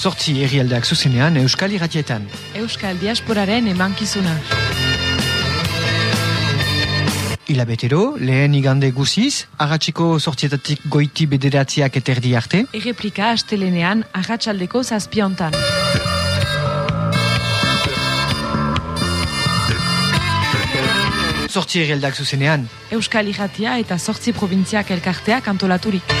Zortzi herrialdeak zuzenean Euskal Iratietan. Euskal Diasporaren emankizuna. Ilabetero, lehen igande guziz, agatziko sortzietatik goiti bederatziak eterdi arte. Erreplika astelenean ahatsaldeko zazpiontan. Zortzi herrialdeak zuzenean. Euskal Iratia eta zortzi provintziak elkarteak antolaturik.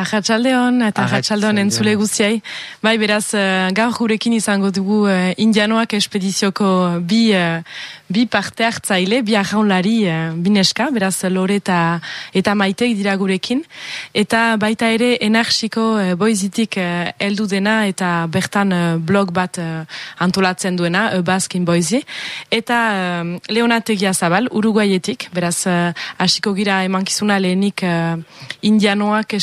Arratxaldeon eta arratxaldeon entzule guztiai. Bai, beraz, uh, gaur gurekin izango dugu uh, indianoak espedizioko bi, uh, bi parte hartzaile, bi arraunlari bineska, beraz, lore eta, eta maitek dira gurekin. Eta baita ere, enarxiko boizitik eldu dena eta bertan blog bat antolatzen duena, baskin boizi. Eta uh, leonategia zabal, uruguaietik, beraz, hasiko gira emankizuna lehenik indianoak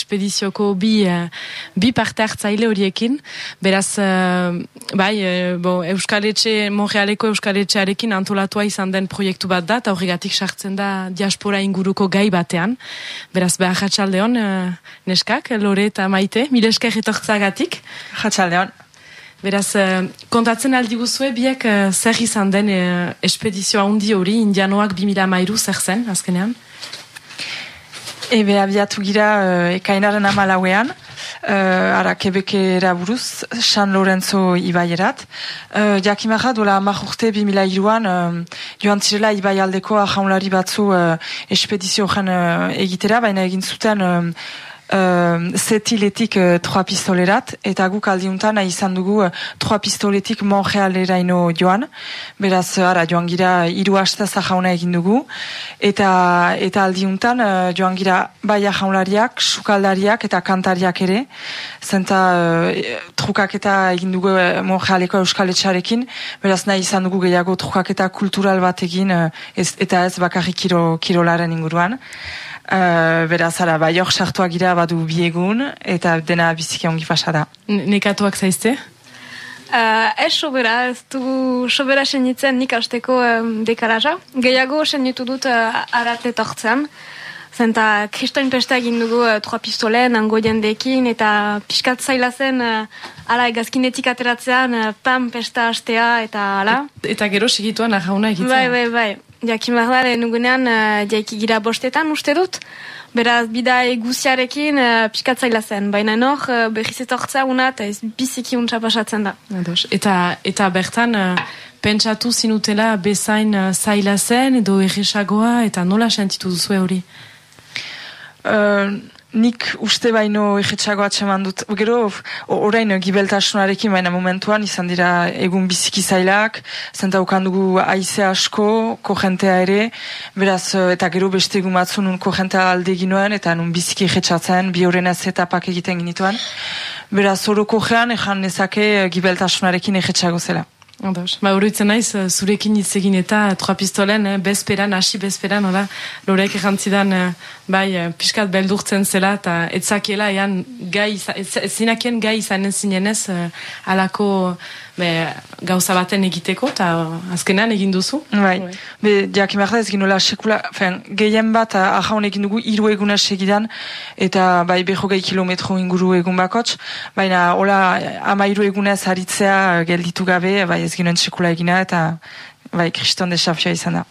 espedizioko bi, uh, bi parte hartzaile horiekin. Beraz, uh, bai, uh, bo, Euskaletxe, Montrealeko Euskaletxearekin antolatua izan den proiektu bat da, eta horregatik sartzen da diaspora inguruko gai batean. Beraz, behar jatxaldeon, uh, neskak, lore eta maite, mile esker etortzagatik. Jatxaldeon. Beraz, kontatzen aldi guzue, biek uh, zer izan den uh, espedizioa undi hori, indianoak 2000 mairu zer zen, azkenean? Ebe abiatu gira uh, ekainaren amalauean, uh, ara kebekera buruz, San Lorenzo ibaierat. Uh, Jakimarra dola marrurte bi mila iruan, uh, joan zirela ibai aldeko ahaunlari batzu uh, espedizio uh, egitera, baina egin zuten uh, Zetiletik uh, troa pistolerat, eta guk aldiuntan izan dugu uh, troa pistoletik Montrealeraino joan, beraz, ara, joan gira iru hasta zahauna egin dugu, eta eta aldiuntan uh, joan gira bai jaunlariak, sukaldariak eta kantariak ere, zenta uh, trukak eta egin dugu uh, Montrealeko euskaletxarekin, beraz nahi izan dugu gehiago trukak eta kultural bat egin, uh, ez, eta ez bakarrik kiro, kirolaren inguruan. Uh, beraz, ara, bai hor sartuak gira badu biegun, eta dena biziki ongi pasada. Nekatuak zaizte? Uh, ez sobera, ez du sobera senitzen nik asteko um, dekaraja. Gehiago senitu dut uh, arate tortzen. Zenta, kristoin pesta egin dugu uh, troa pistolen, ango jendeekin, eta piskat zaila zen, uh, ala, egazkinetik ateratzean, uh, pam pesta astea, eta ala. Et, eta gero segituan ahauna egitzen. Bai, bai, bai. Jakin behar da, nugunean, uh, jaiki gira bostetan uste dut. Beraz, bida eguziarekin uh, piskatzaila zen. Baina nor, uh, berriz etortza una eta ez biziki untsa pasatzen da. Eta, eta bertan, uh, pentsatu zinutela bezain uh, zaila zen edo erresagoa eta nola sentitu duzu hori? Uh, nik uste baino egetxago atseman dut. Gero, orain gibeltasunarekin baina momentuan izan dira egun biziki zailak, zenta dugu aize asko, kojentea ere, beraz, eta gero beste egun batzu nun kojentea alde ginoen, eta nun biziki egetxatzen, bi horren ez eta pak egiten ginituan. Beraz, oro kojean, ejan nezake gibeltasunarekin egetxago zela. Ondos. Ba, horretzen naiz, zurekin hitz egin eta troa pistolen, eh, bezperan, hasi bezperan, ora, lorek errantzidan, eh, bai, eh, piskat beldurtzen zela, eta etzakiela, ean, gai, zinakien gai izanen zinenez, eh, alako, be, gauza baten egiteko, eta azkenean egin duzu. Bai, bai. be, jakimarra ez ginola, sekula, fen, gehien bat, ahaun egin dugu, iru eguna segidan, eta, bai, beho gehi kilometro inguru egun bakots, baina, hola, ama iru egunez haritzea gelditu gabe, bai, ez ginoen sekula egina, eta, bai, kriston desafioa izan da.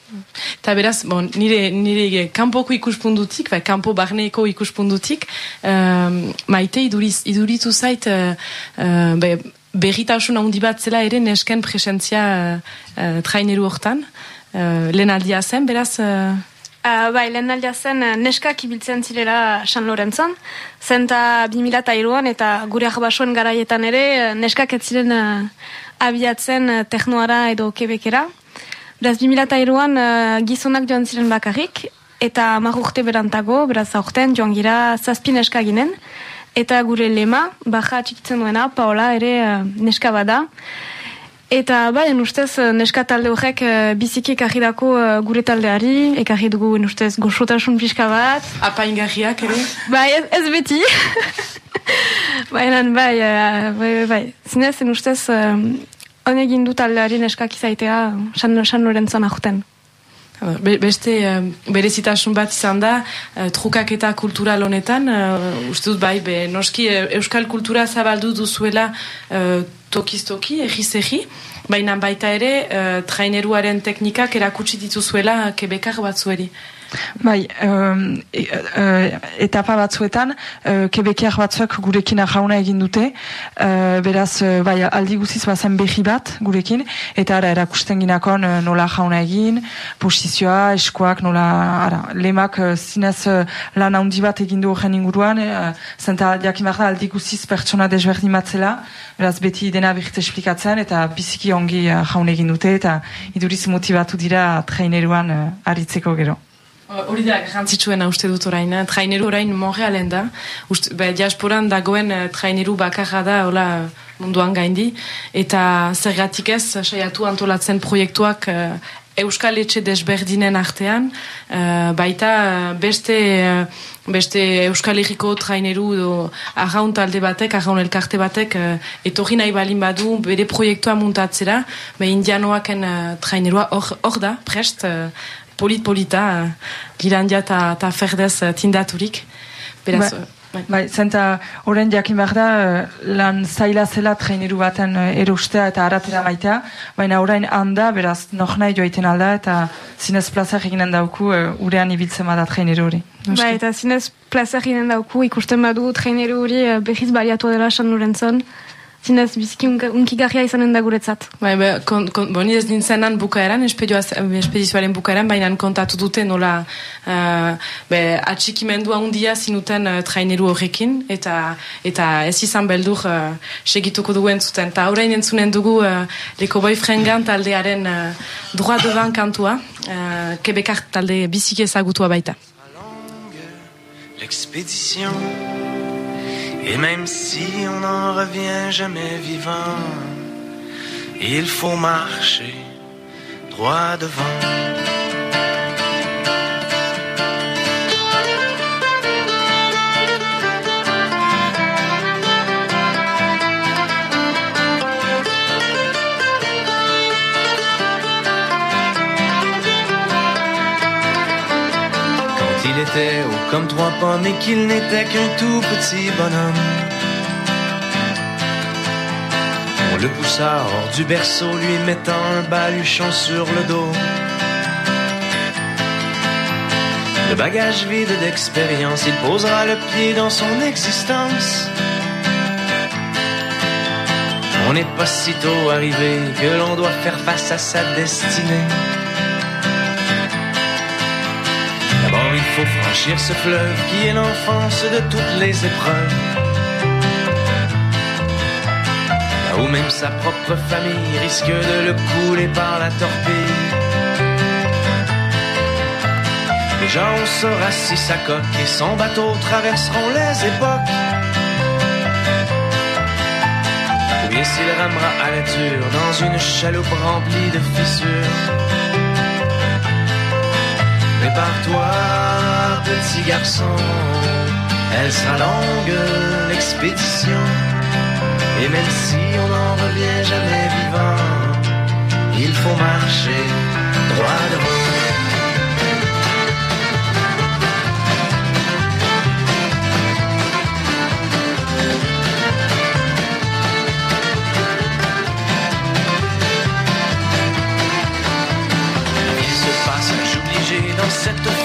Eta beraz, bon, nire, nire kanpoko ikuspundutik, bai, kanpo barneeko ikuspundutik, um, maite iduriz, iduritu zait, uh, uh, bai, berritasun handi bat zela ere nesken presentzia uh, uh, traineru hortan. Uh, lehen aldia zen, beraz... Uh... Uh, bai, lehen aldia zen neskak ibiltzen zirela San Lorenzon. Zenta 2002an eta gure ahbasoen garaietan ere neskak ez ziren uh, abiatzen uh, teknoara edo kebekera. Beraz, 2002an uh, gizonak joan ziren bakarrik eta marrurte berantago, beraz aurten joan gira zazpi neska ginen eta gure lema, baja txikitzen duena, Paola ere uh, neska bada. Eta bai, ustez, neska talde horrek uh, biziki ekarri dako uh, gure taldeari, ekarri dugu ustez goxotasun pixka bat. Apaingarriak ere? Bai, ez, ez beti. Baina, bai, bai, bai, bai. Zinez, ustez, uh, honegin du taldeari neskak izaitea, san, san lorentzon ahuten. beste uh, berezitasun bat izan da uh, trukaketa kultural honetan uh, uste dut bai be, noski euskal kultura zabaldu duzuela tokiz-toki, egiz-egi baina baita ere traineruaren teknikak erakutsi dituzuela kebekar batzueri Bai, um, etapa batzuetan, uh, kebekiak batzuek gurekin ahauna egin dute, uh, beraz, uh, bai, aldi guziz bazen behi bat gurekin, eta ara, erakusten ginakon uh, nola jauna egin, posizioa, eskoak, nola, ara, lemak uh, zinez lan handi bat egin du horren inguruan, uh, zenta jakimak da aldi guziz pertsona desberdin matzela, beraz, beti dena behit esplikatzen, eta biziki ongi jauna egin dute, eta iduriz motivatu dira traineruan aritzeko gero. Hori da, gantzitsuena uste dut orain, eh? traineru orain Montrealen da, uste, be, diasporan dagoen eh, traineru bakarra da, hola, munduan gaindi, eta zergatik ez, saiatu antolatzen proiektuak eh, Euskal Etxe desberdinen artean, eh, baita beste, beste Euskal Herriko traineru do arraun talde batek, arraun elkarte batek, etorri nahi balin badu bere proiektua muntatzera, be indianoaken trainerua hor da, prest, polit-polita, girandia eta ferdez eh, tindaturik. Beraz, ba, bai, bai zenta horren jakin behar da, eh, lan zaila zela traineru baten eh, erostea eta aratera maitea, baina orain handa, beraz, nok nahi joaiten alda, eta zinez plazak eginen dauku, urean ibiltzen bada traineru hori. Bai, eta zinez plazak eginen dauku, ikusten badu traineru hori behiz bariatu dela san Lorentzon, zinez biziki unkigarria izanen da guretzat. Bai, be, kon, kon, boni ez nintzenan bukaeran, espedizioaren bukaeran, baina kontatu dute nola uh, be, atxikimendua undia zinuten uh, traineru horrekin, eta eta ez izan beldur uh, segituko duen zuten. Ta horrein entzunen dugu uh, leko boi frengan taldearen uh, droa devan kantua, uh, kebekar talde bizik ezagutua baita. L'expédition Et même si on n'en revient jamais vivant, il faut marcher droit devant. Comme trois pommes et qu'il n'était qu'un tout petit bonhomme. On le poussa hors du berceau, lui mettant un baluchon sur le dos. Le bagage vide d'expérience, il posera le pied dans son existence. On n'est pas si tôt arrivé que l'on doit faire face à sa destinée. Franchir ce fleuve qui est l'enfance de toutes les épreuves. Là où même sa propre famille risque de le couler par la torpille. Déjà on saura si sa coque et son bateau traverseront les époques. Ou bien s'il ramera à la dure dans une chaloupe remplie de fissures. Prépare-toi, petit garçon, elle sera longue, l'expédition. Et même si on n'en revient jamais vivant, il faut marcher droit devant. cette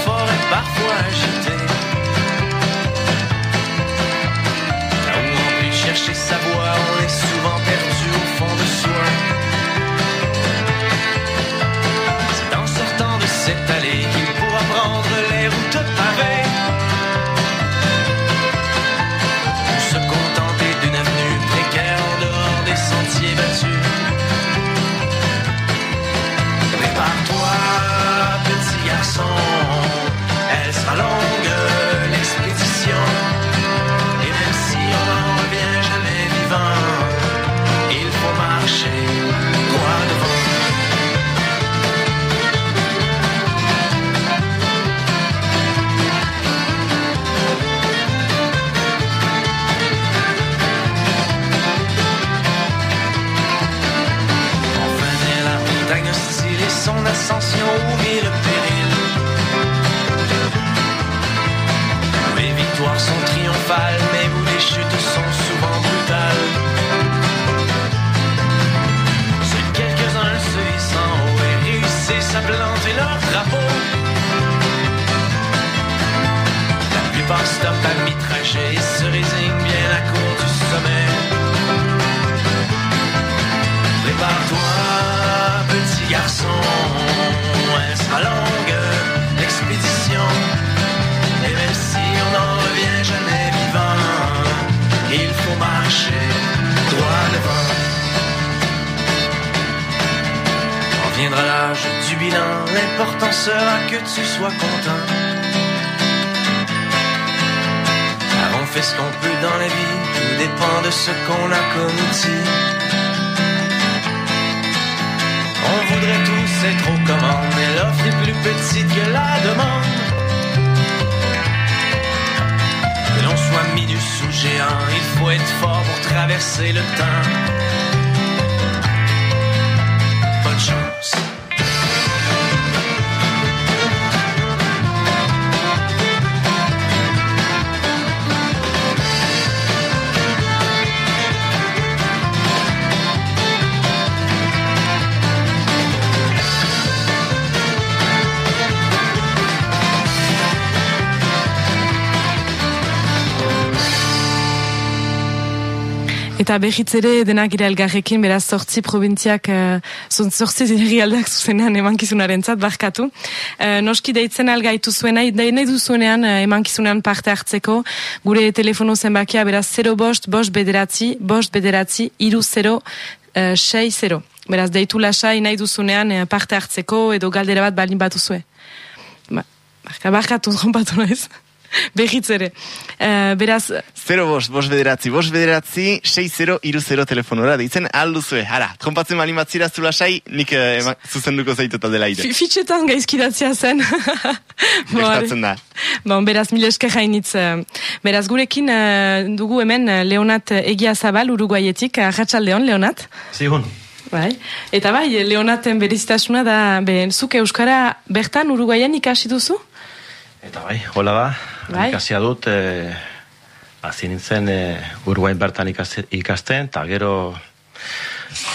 soit minus ou géant, il faut être fort pour traverser le temps. Bonne chance. Eta berriz ere denak gira elgarrekin, beraz sortzi provintziak, uh, sortzi herrialdak zuzenean emankizunaren zat, barkatu. Uh, noski deitzen algaitu zuena, nahi duzuenean uh, emankizunean parte hartzeko, gure telefono zenbakia, beraz 0 bost, bost bederatzi, bost bederatzi, iru 0, uh, 6 0. Beraz, deitu lasai nahi duzunean parte hartzeko edo galdera bat balin bat duzue. Ba, barka, barkatu, zompatu naiz. Berriz ere. Uh, beraz, 0 bost, bost bederatzi, bost bederatzi, 6-0, iru 0 telefonora, deitzen alduzue. Hara, trompatzen mani matzira zula sai, nik eh, ema- zuzenduko zaitu dela ire. fi- fitxetan gaizkidatzea zen. Gertatzen da. Bon, beraz, mil esker hainitz. eh, Beraz, gurekin eh, dugu hemen Leonat Egia Zabal, Uruguayetik, Arratxaldeon, Leonat. Zigun. Bai. Eta bai, Leonaten berezitasuna da, be, zuk Euskara bertan Uruguayan ikasi duzu? Eta bai, hola da. Bai. Ikasia dut, e, hasi nintzen e, Uruguain bertan ikaste- ikasten, eta gero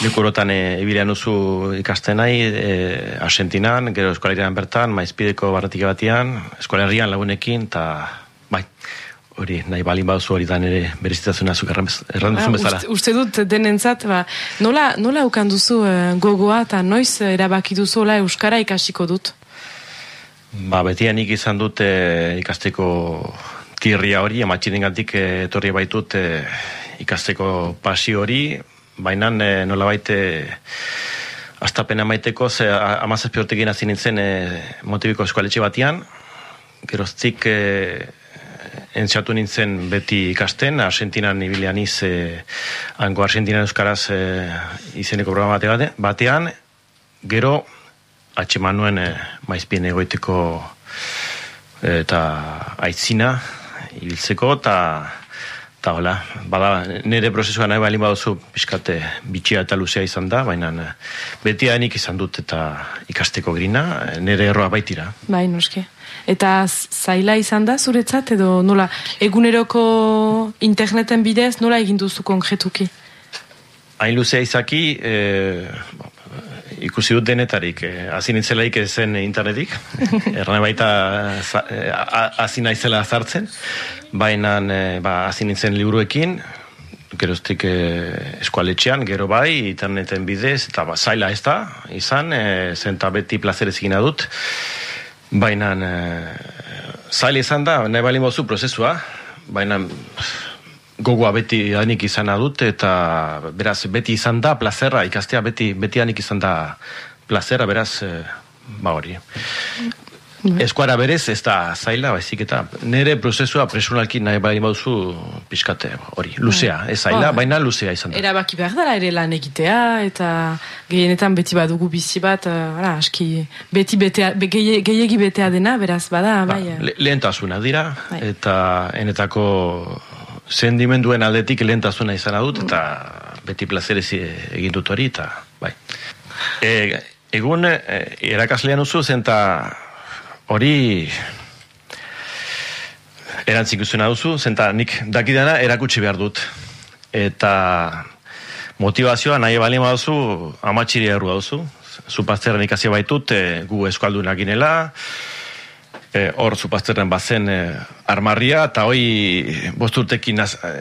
likurotan e, ibilean uzu ikasten nahi, e, Argentinan, gero eskolarian bertan, maizpideko barretik batian, eskolarian lagunekin, eta bai, hori nahi balin baduzu hori da nire berezitazuna zuk erran erran Ah, duzun bezala. uste, uste dut denentzat, ba, nola, nola ukan duzu eh, gogoa eta noiz erabaki duzu Euskara ikasiko dut? Ba, betianik izan dut e, ikasteko tirria hori, amatxiren gantik e, etorri baitut e, ikasteko pasio hori, baina e, nola baite astapena maiteko, ze amazazpi urtekin hasi nintzen e, motibiko eskoaletxe batian, geroztik e, entxatu nintzen beti ikasten, Argentinan ibilian iz, e, hango Argentinan Euskaraz e, izeneko programa bate- batean, gero atxeman nuen e, maizpien egoiteko eh, eta aitzina ibiltzeko eta eta hola, bada, nire prozesua nahi balin baduzu pixkate bitxia eta luzea izan da, baina eh, beti hanik izan dut eta ikasteko grina, eh, nire erroa baitira. Bai, noske. Eta zaila izan da zuretzat edo nola eguneroko interneten bidez nola egin duzu konkretuki? Hain luzea izaki, e, ikusi dut denetarik, e, hasi nintzelaik zen internetik, erran baita e, a- hasi naizela zartzen, baina e, ba, hasi nintzen liburuekin, geroztik e, eskualetxean, gero bai, interneten bidez, eta ba, zaila ez da, izan, e, zenta beti plazerez egina dut, baina e, zaila izan da, nahi balin bozu prozesua, baina gogoa beti anik izana dut eta beraz beti izan da plazerra ikastea beti beti anik izan da plazerra beraz eh, ba hori Eskuara berez ez da zaila, baizik eta nire prozesua personalki nahi bali bauzu pixkate hori, luzea, ez zaila, Bai. baina luzea izan da. Erabaki behar dela ere lan egitea eta gehienetan beti badugu bizi bat, uh, ara, aski beti betea, be, gehi- gehiegi betea dena, beraz, bada, Ba, bai. eh. le, lehentasunak dira, Bai. eta enetako sendimenduen aldetik lehentasuna izan dut, eta beti plazerez egin dut hori, eta bai. E, egun e, erakaslean uzu, zenta hori erantzik uzuna duzu, zenta nik dakidana erakutsi behar dut. Eta motivazioa nahi bali baduzu amatxiri errua duzu. Zupazterren ikasi baitut, e, gu eskaldunak ginela, e, hor zupazterren bazen e, armarria, eta hoi bosturtekin az, e,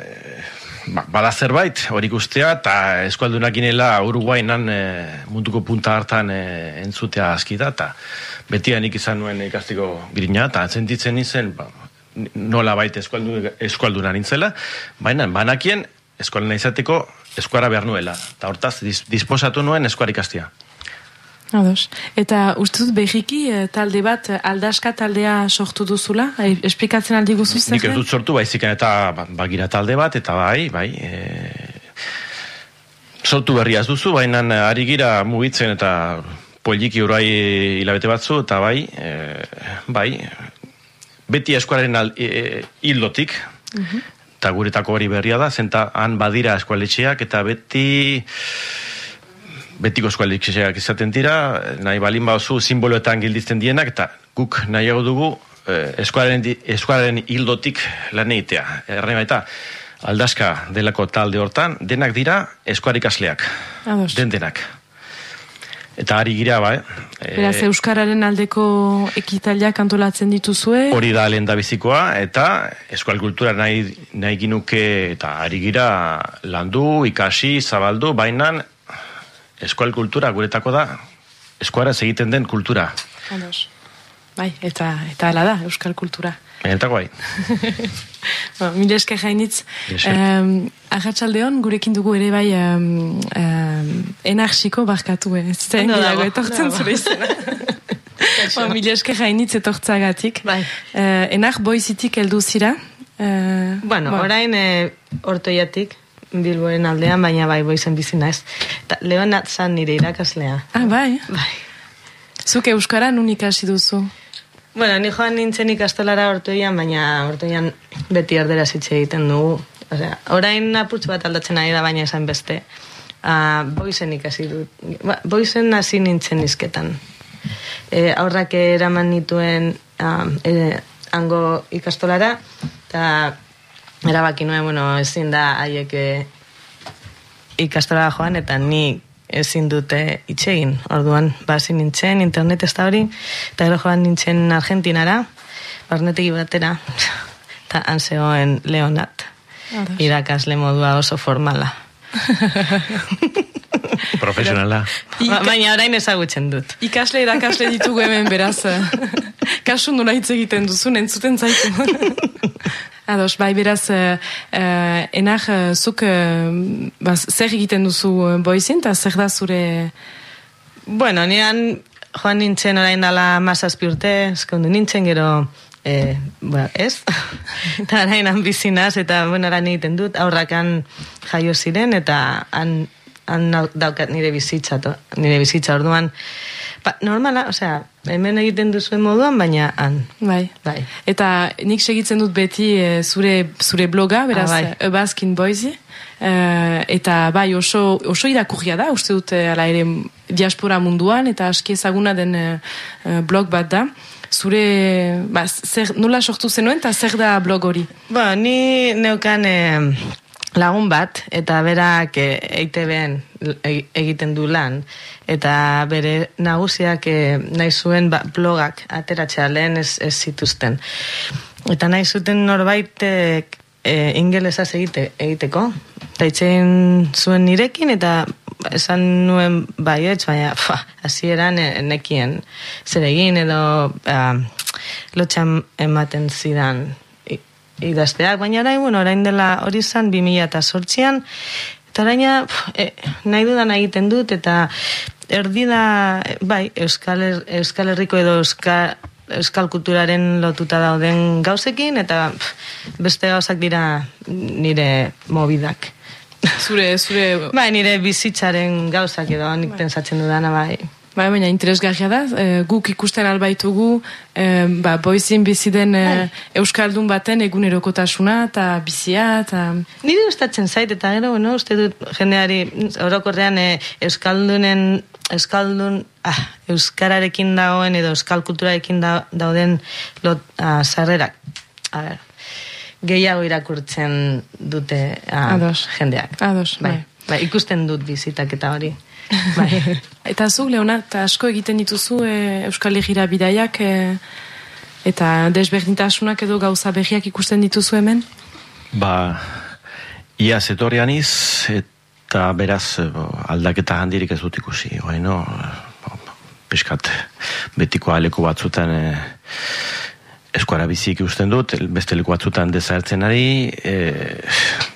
ba, bada zerbait, hori ikustea, eta eskualdunak ginela Uruguainan e, munduko punta hartan e, entzutea askida, eta beti izan nuen ikastiko grina, eta sentitzen izen, ba, nola baita eskualdu, eskualduna nintzela, baina banakien eskualena izateko eskuara behar nuela. Eta hortaz, dis, disposatu nuen eskuara ikastia. Ados. Eta uste dut behiki eh, talde bat, eh, aldaska taldea sortu duzula? Eh, esplikatzen aldi guzu zer? Nik ez dut sortu, baizik eta ba- bagira talde bat, eta bai, bai, e, sortu berria ez duzu, baina ari gira mugitzen eta poliki urai hilabete batzu, eta bai, e, bai, beti eskualaren al, e, hildotik, eta guretako hori berria da, zenta han badira eskualetxeak, eta beti betiko eskualetxeak izaten dira, nahi balin bauzu simboloetan gildizten dienak, eta guk nahiago dugu eh, eskualaren, eskualaren hildotik lan egitea. Erren baita, aldaska delako talde hortan, denak dira eskuarikasleak. Den denak. Eta ari gira, ba, eh? Beraz, Euskararen aldeko ekitaliak antolatzen dituzue? Hori da lehen bizikoa, eta eskual kultura nahi, nahi ginuke, eta ari gira landu, ikasi, zabaldu, baina eskual kultura guretako da, eskuaraz egiten den kultura. Ados. Bai, eta, eta ala da, Euskal kultura. Benetako bai. Ba, Mila esker jainitz. Um, Arratxaldeon, gurekin dugu ere bai um, um, enarxiko barkatu, eh? ez gehiago dago, etortzen zure izena. ba, mila esker jainitz etortzagatik. Bai. Uh, enar boizitik heldu zira. Uh, Bueno, orain e, ortoiatik, Bilboen aldean, baina bai boizen bizi naiz. Leonat zan nire irakaslea. Ah, bai. Bai. Zuk euskara nun ikasi duzu. Bueno, ni joan nintzen ikastolara ortoian, baina ortoian beti erderaz hitz egiten dugu. Osea, orain apurtxo bat aldatzen ari da, baina esan beste. Uh, boizen ikasi dut. Ba, boizen hasi nintzen izketan. E, aurrak eraman nituen uh, e, hango ikastolara, eta erabaki nuen, bueno, ezin da haiek e, ikastolara joan, eta ni ezin dute itxegin. Orduan, basi nintzen, internet ez da hori, eta gero joan nintzen Argentinara, barnetegi batera, eta han zegoen Leonat, irakasle modua oso formala. Profesionala. Ba, baina orain ezagutzen dut. Ikasle irakasle ditugu hemen beraz. eh, Kasu nola hitz egiten duzun, entzuten zaitu. Ados, bai beraz, uh, uh, enak, uh, zuk uh, ba, zer egiten duzu uh, boizin, eta zer da zure... Bueno, nian joan nintzen orain dala mazazpi urte, eskondu nintzen gero, e, bueno, ez? eta orain han bizinaz, eta bueno, orain egiten dut, aurrakan jaio ziren, eta han, han daukat nire bizitza, to, nire bizitza orduan. Ba, normala, osea, hemen egiten duzuen moduan, baina han. Bai. Bai. Eta nik segitzen dut beti eh, zure, zure bloga, beraz, Ah, bai. Baskin Boise. Eh, eta bai, oso, oso irakurria da, uste dut, eh, ala ere, diaspora munduan, eta aski ezaguna den eh, blog bat da. Zure, ba, zer, nola sortu zenuen, eta zer da blog hori? Ba, ni neukan eh, lagun bat, eta berak eh, EITB-en e- egiten du lan, eta bere nagusiak eh, nahi zuen ba, blogak ateratzea lehen ez, ez zituzten. Eta nahi zuten norbaitek eh, ingelesaz egite, egiteko, eta itxein zuen nirekin, eta esan nuen baietz, baina hasieran eh, nekien zer egin edo uh, lotxan ematen zidan idazteak, baina orain, bueno, orain dela hori zan 2008an, eta oraina pf, e, nahi dudan egiten dut, eta erdi da, bai, Euskal, Her- Euskal Herriko edo Euskal, Euskal kulturaren lotuta dauden gauzekin, eta pf, beste gauzak dira nire mobidak. Zure, zure, Bai, nire bizitzaren gauzak edo nik pensatzen dudana, bai. bai, baina interesgarria da, eh, guk ikusten albaitugu, eh, ba, boizin bizi den eh, Euskaldun baten egunerokotasuna, eta bizia, eta... Nire gustatzen zait, eta gero, bueno, uste dut jendeari orokorrean eh, Euskaldunen, Euskaldun, ah, Euskararekin dagoen edo Euskal kulturarekin da, dauden lot, ah, sarrerak. A ber, gehiago irakurtzen dute ah, Ados. jendeak. Ados, bai. bai. bai. ikusten dut bizitak eta hori. Bai. Eta zuk, Leona, eta asko egiten dituzu e, Euskal Herriera bidaiak e, eta desberdintasunak edo gauza berriak ikusten dituzu hemen? Ba, ia zetorrian iz, eta beraz eh, aldaketa handirik ez dut ikusi. Bueno, piskat betiko aleko batzutan eh, eskuara bizik usten dut, beste leku batzutan desagertzen ari, e,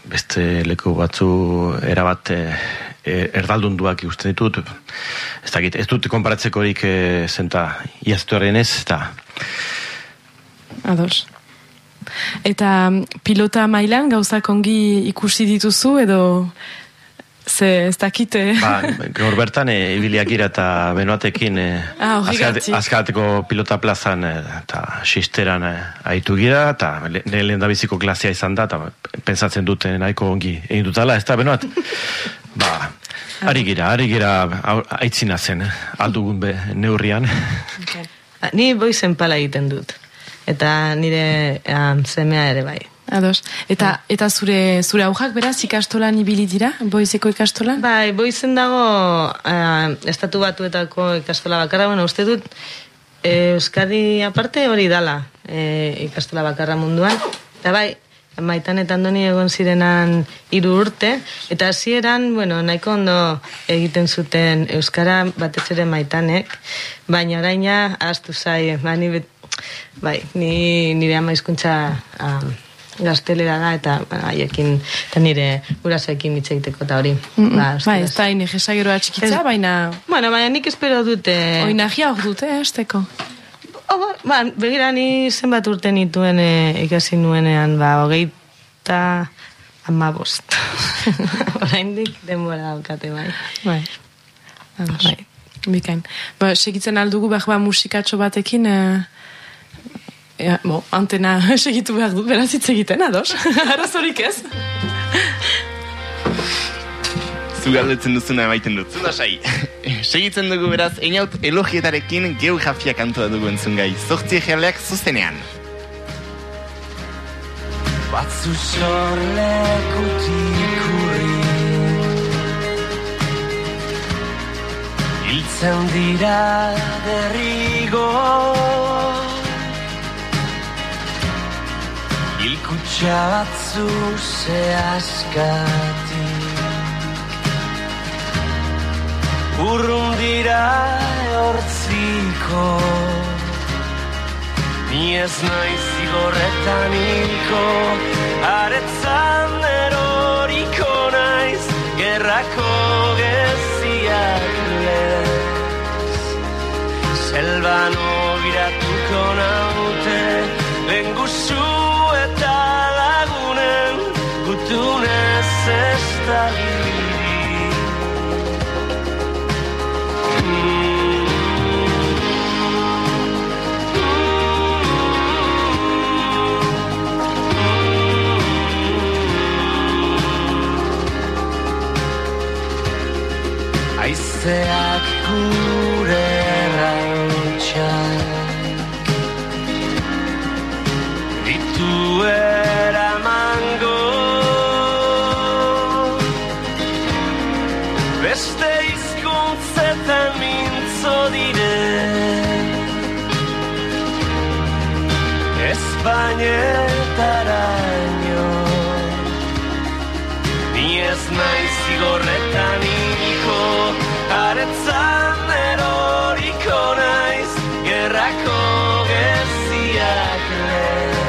beste leku batzu erabat e, e, erdaldunduak ikusten ditut. Ez dakit, ez dut konparatzekorik e, zenta iaztuaren ez, eta Ados. Eta pilota mailan gauzak ongi ikusi dituzu edo ze ez dakite... ba, gaur bertan e, ibiliak ira eta benoatekin e, Ah, azkateko pilota plazan e, eta sisteran e, aitu gira eta le- nire lehen biziko klasea izan da eta pensatzen dute nahiko ongi egin dutala, ez da benoat? ba, ari gira, ari gira aitzina zen, eh, aldugun be, neurrian. Ba, Ni boizen pala egiten dut. Eta nire um, semea ere bai. Ados. Eta eta zure zure aujak beraz ikastolan ibili dira? Boizeko ikastolan? Bai, boizen dago uh, estatu batuetako ikastola bakarra, bueno, uste dut eh, Euskadi aparte hori dala eh, ikastola bakarra munduan. Eta bai, maitan eta andoni egon zirenan hiru urte, eta hasieran, bueno, nahiko ondo egiten zuten Euskara batez ere maitanek, baina oraina ahaztu zai, ba, ni bet, bai, ni, nire ama hizkuntza um, gaztelera da, eta haiekin, eta nire gurasoekin hitz egiteko eta hori. Mm, Ba, bai, ez da ine jesageroa txikitza, baina Bueno, baina nik espero dute... oinagia hor dute, eh. Oh, ba, begira ni zenbat urte nituen e, ikasi nuenean, ba, hogeita amabost. Oraindik denbora daukate, bai. Bai. Bai. Bikain. Ba, segitzen aldugu behar ba musikatxo batekin, eh, Ja, bo, antena segitu behar dut, beraz hitz egiten, ados? Arazorik ez? Zu galdetzen duzuna emaiten dut, zu lasai. Segitzen dugu beraz, einaut elogietarekin geografia kantoa dugu entzun gai. Zortzi egealeak zuzenean. Batzu sorlekutik urri Hiltzen dira derrigo Hilkutxa batzu zehazkatik Urrun dira hortziko Ni ez naiz zigorretan hilko. Aretzan eroriko naiz Gerrako geziak lez. Selban obiratuko naute Lenguzu ez da Espainetaraino Ni ez naiz zigorretan hilko Aretzan eroriko naiz Gerrako geziak lez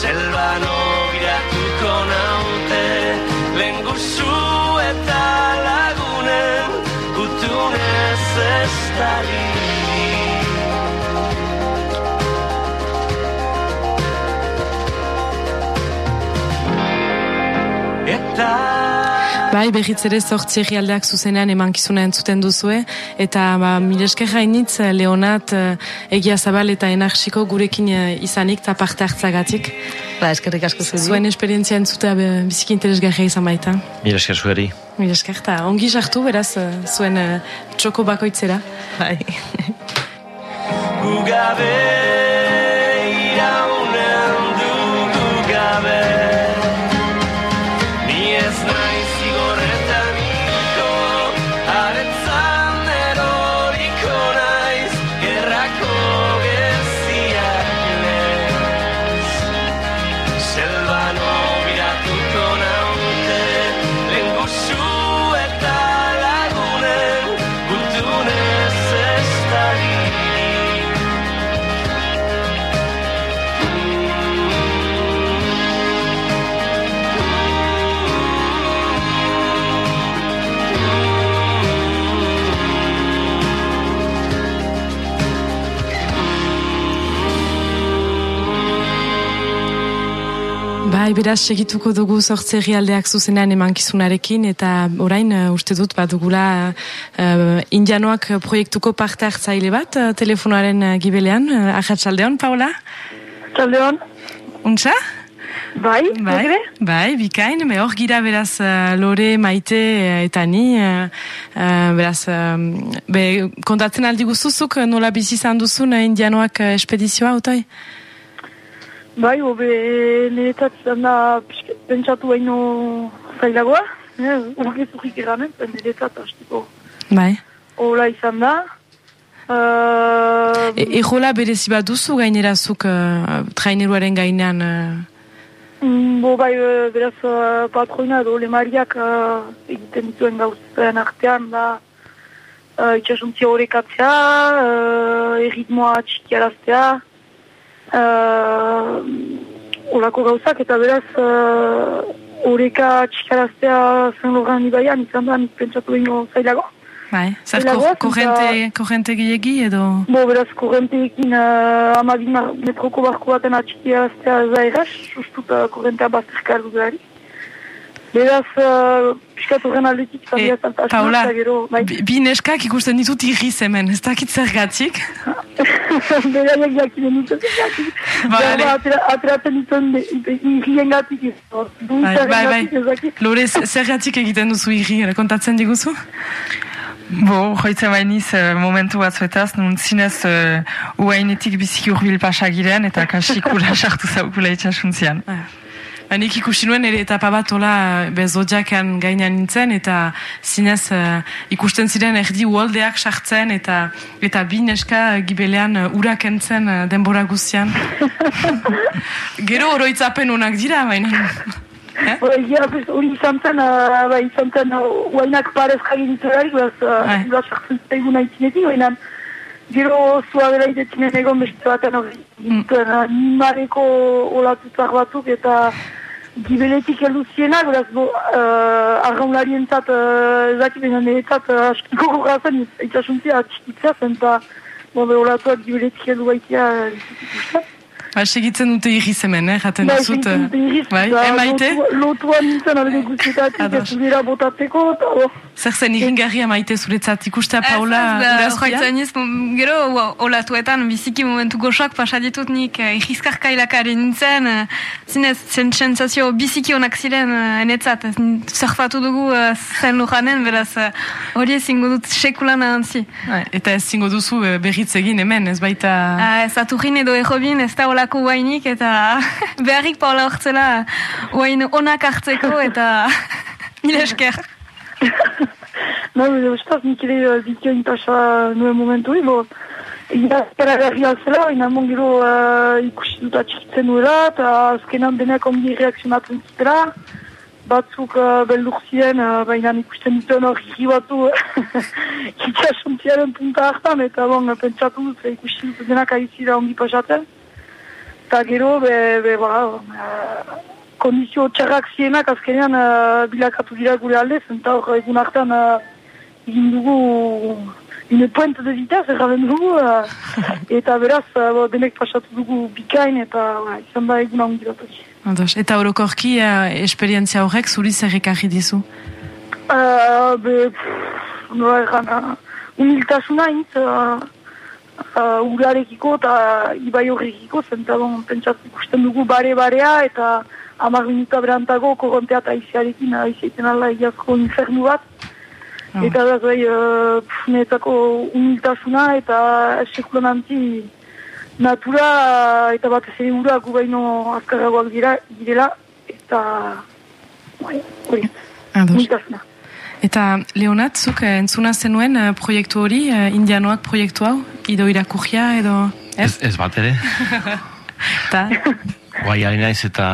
Selban obiratuko naute Lenguzu eta lagunen Gutunez ez Bai, berriz ere zortzi egialdeak zuzenean emankizuna entzuten duzue, eta ba, milesker hainitz Leonat eh, egia zabal eta enarxiko gurekin eh, izanik eta parte hartzagatik. Ba, eskerrik asko zuri. Zuen esperientzia entzutea be, biziki interesgarria izan baita. Mira esker zuheri. Milesker, eta ongi sartu beraz eh, zuen txoko bakoitzera. Bai. Gugabe Bai, beraz, segituko dugu sortze herrialdeak zuzenean emankizunarekin, eta orain, uh, uste dut, bat dugula uh, indianoak proiektuko parte hartzaile bat, uh, telefonoaren gibelean, uh, ahatsaldeon, Paula? Txaldeon, Untxa? bai, Bai, bai. bai, bikain, me hor gira beraz uh, lore, maite uh, eta ni, uh, beraz, be, kontatzen aldi guztuzuk uh, nola bizi izan duzun indianoak espedizioa, otoi? Bai, hobe niretzat izan da pentsatu baino zailagoa. Eh, Urgez urrik eranen, zen niretzat hastiko Bai. hola izan da. Uh, E, ejola berezi bat duzu gainerazuk uh, traineruaren gainean... Uh, mm, bo bai, eh, beraz, uh, patroina edo lemariak uh, egiten dituen gauzen artean da uh, itxasuntzia horrekatzea, uh, erritmoa txikiaraztea, uh, olako gauzak, eta beraz, uh, horreka txikaraztea zen lorran ibaian, izan da, pentsatu behin zailago. bai, zer korrente, korrente gehiagi edo... Bo, beraz, korrenteekin uh, amabi mar- metroko barko baten atxikia aztea erraz, sustut uh, korrentea bazterka aldu behari. Beraz, uh, piskat horren aldetik izan E, Paula, eta gero, bai, bi, bi neskak ikusten ditut irriz hemen, ez dakit zergatik. beraiek jakinen duten zergatik. Ba, Berba, ale. atera- ateratzen dituen irrien gatik ez. Bai, bai, bai. Lore, ze- zergatik egiten duzu irri, kontatzen diguzu? Bo, joitzen bainiz uh, momentu batzuetaz, nun zinez uh, uainetik biziki urbil pasagirean eta kasikula sartu zaukula itxasuntzian. Ba, nik ikusi nuen ere etapa bat ola be, zodiakan gainean nintzen eta zinez eh, ikusten ziren erdi uoldeak sartzen eta eta bi neska gibelean uh, urak entzen eh, denbora guztian. Gero oroitzapen onak dira, baina. Eh? Egia, pues, hori izan zen, uh, bai, izan zen, uh, uainak parez jagi diturarik, beraz, Bai. uh, ura sartzen zaigun aitzinetik, baina, gero zua bera itetzinen egon beste baten hori, uh, nimareko olatutzak batzuk, eta gibeletik heldu zienak, beraz, bo, uh, arraunlarientzat, uh, ezaki baina niretzat, uh, askiko gogorra zen, itxasuntzia atxikitzea zen, eta, bo, be, olatuak gibeletik heldu baitia, uh, Ba, segitzen dute irriz hemen, eh, jaten Bai, duzut. segitzen dute irriz, Bai, eta emaite? lotua- Lotuan nintzen alde guztietatik, ez dira botatzeko, eta, bo, Zer zen iringarria maite zuretzat ikustea Paula Ez, ez, iz, mo- gero olatuetan biziki momentu goxak pasa ditut nik eh, irrizkarkailakari nintzen, eh, zinez zen sensazio biziki onak ziren eh, enetzat, ez, surfatu dugu eh, zen lujanen, beraz eh, hori ezingo dut sekulan ahantzi. Bai, Eta ez zingo duzu eh, berritz egin hemen, ez baita... Ah, ez aturin edo errobin ez da olako uainik eta beharrik paula hortzela uain onak hartzeko eta mila esker. No, bide, ustaz, nik ere uh, bitioin pasa nuen momentu, bo, Ina espera garria zela, baina mon gero uh, ikusi dut atxikitzen nuela, eta azkenan denak ongi reakzionatzen zutela. Batzuk uh, beldur ziren, uh, baina ikusten dituen hor hiri batu itxasuntziaren punta hartan, eta bon, pentsatu dut, eh, ikusi dut denak ari zira ongi pasatzen. Eta gero, be, be, ba, uh, kondizio txarrak zienak azkenean uh, bilakatu dira gure aldez, eta hor egun hartan uh, egin dugu une pointe de vitez, erraben dugu, uh, eta beraz, uh, bo, denek pasatu dugu bikain, eta uh, izan da egun handi bat hori. Ados. Eta orokorki eh, esperientzia horrek zuri zer ekarri dizu? Uh, be, pff, nola erran, uh, humiltasuna intz, uh, uh, urarekiko eta ibai horrekiko, zenta bon, pentsatu ikusten dugu bare-barea, eta hamar minuta berantago korrontea eta aiziarekin, aiziaiten ala egiazko infernu bat. Ah. Eta da, bai, uh, pff, niretzako humiltasuna eta sekulonantzi natura uh, eta batez ere ura gu baino azkarragoak dira, direla, eta bai, hori, humiltasuna. Eta Leonat, zuk eh, entzuna zenuen eh, proiektu hori, eh, indianoak proiektu hau, ido irakurria edo... Ez, ez bat ere. Eta, Guai ari naiz eta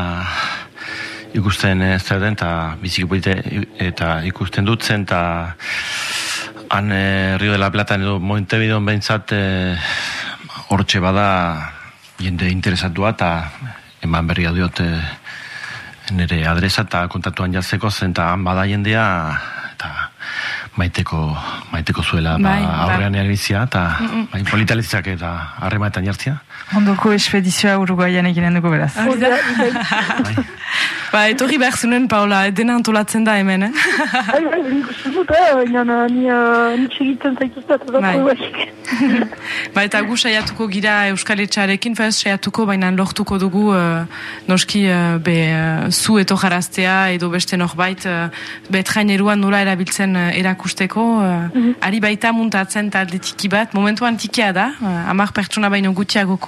ikusten ez den eta biziki eta ikusten dut zen eta han e, Rio de la Plata edo Montevideo behintzat e, hortxe bada jende interesatua eta eman berria diot e, nire adresa eta kontatuan jatzeko zen eta han bada jendea eta maiteko, maiteko zuela Bai, ba, ba. aurrean egizia eta bai, politalitzak eta harremaetan jartzia. Ondoko espedizioa Uruguayan eginen dugu beraz. ba, etorri behar zuen, Paula, dena antolatzen da hemen, eh? Bai, bai, nik uste dut, eh, baina ni uh, Bai. bai. Ba, eta gu saiatuko gira Euskal Etxarekin, faz, saiatuko, baina lortuko dugu eh, noski eh, be, eh, zu eto jaraztea edo beste norbait uh, be traineruan nola erabiltzen eh, erakusteko uh, ari baita muntatzen talde tiki bat, momentuan tikia da uh, amar pertsona baino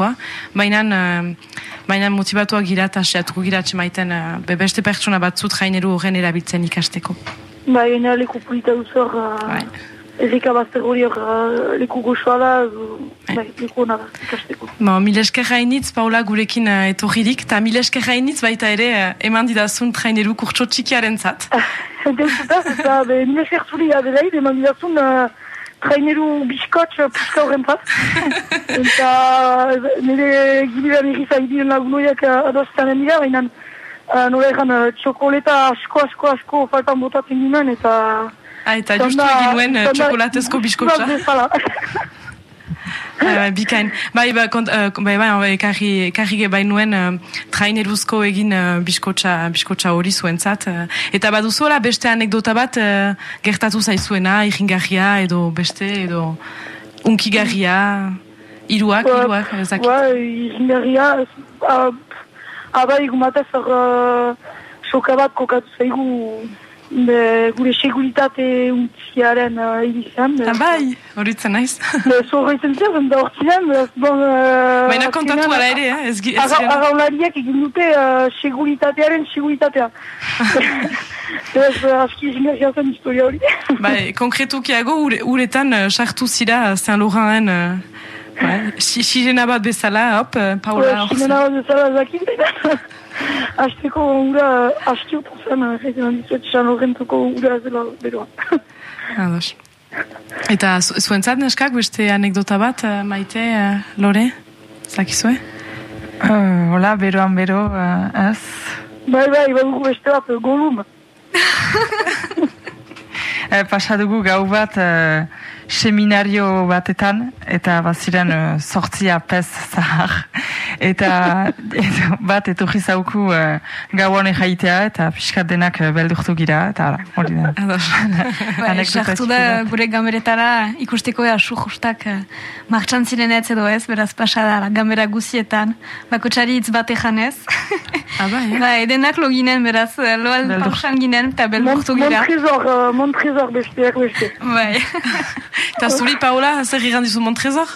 gutxiagokoa baina uh, baina motivatuak gira eta saiatuko gira txemaiten uh, be beste pertsona batzu traineru horren erabiltzen ikasteko Bai, gaina leku polita duz hor, uh, Bai. errika bazter hori hor, uh, leku goxoa da, uh, bai, leku hona da, ikasteko. Ba, mil esker hainitz, Paula, gurekin uh, etorririk, eta mil esker hainitz baita ere uh, eman didazun traineru kurtso txikiaren zat. Deusutaz, eta be, nire zertzuli adelaid, eman didazun uh, traineru biskotx uh, puska horren pat. eta nire gibiran irriza idiren lagunoiak adoztanen dira, baina uh, nola egan uh, txokoleta asko, asko, asko faltan botatzen ginen, eta... Ah, eta justu egin nuen txokolatezko biskotxa. Bai, bai, bikain. Bai, bai, kont, uh, bai, bai, ekarri, ekarri bai nuen uh, traineruzko egin uh, biskotxa, biskotxa hori zuentzat. Uh, eta baduzuela beste anekdota bat uh, gertatu zaizuena, iringarria edo beste, edo unkigarria, iruak, iruak, ezakit. Bai, izingarria, abai gumatez hor uh, soka bat kokatu zaigu be, gure seguritate untziaren uh, irizan. Ah, bai, horitzen naiz. Zorra izan zen, da hor ziren, beraz, bon... Uh, Baina kontatu ala ere, eh? ez, gi- ez Ara- ziren. Arraunlariak egin dute uh, seguritatearen seguritatea. Beraz, uh, aski izingarria zen historia hori. Bai, konkretukiago ure, uretan uh, sartu zira Saint Laurenten uh, bai, si- sirena bat bezala, hop, uh, Paula hor zen. Ximena bat bezala zakit, Azteko ura, aski utu zen, egiten dizuet, San Lorenzuko ura zela beroa. Ados. Eta zu- zuentzat neskak beste anekdota bat, uh, maite, uh, lore, zakizue? Uh, hola, beroan bero, uh, ez. Bai, bai, badugu beste bat, golum. Eh, pasa dugu gau bat eh, seminario batetan, eta baziren uh, sortzia pez zahar. Eta, eta bat etorri zauku uh, gau hone jaitea, eta pixkat denak uh, beldurtu gira, eta ara, hori da. Bai, sartu da gure gameretara ikusteko ea su justak uh, martxan ziren ez edo ez, beraz pasa da la gamera guzietan, bakotxari hitz bate janez. Ah, bai, eh? bai, denak loginen, beraz, loal pausan ginen, eta mon gira. trezor, uh, mon trezor besteak beste. Bai. Eta zuri, Paula, zer iran dizu Montrezor?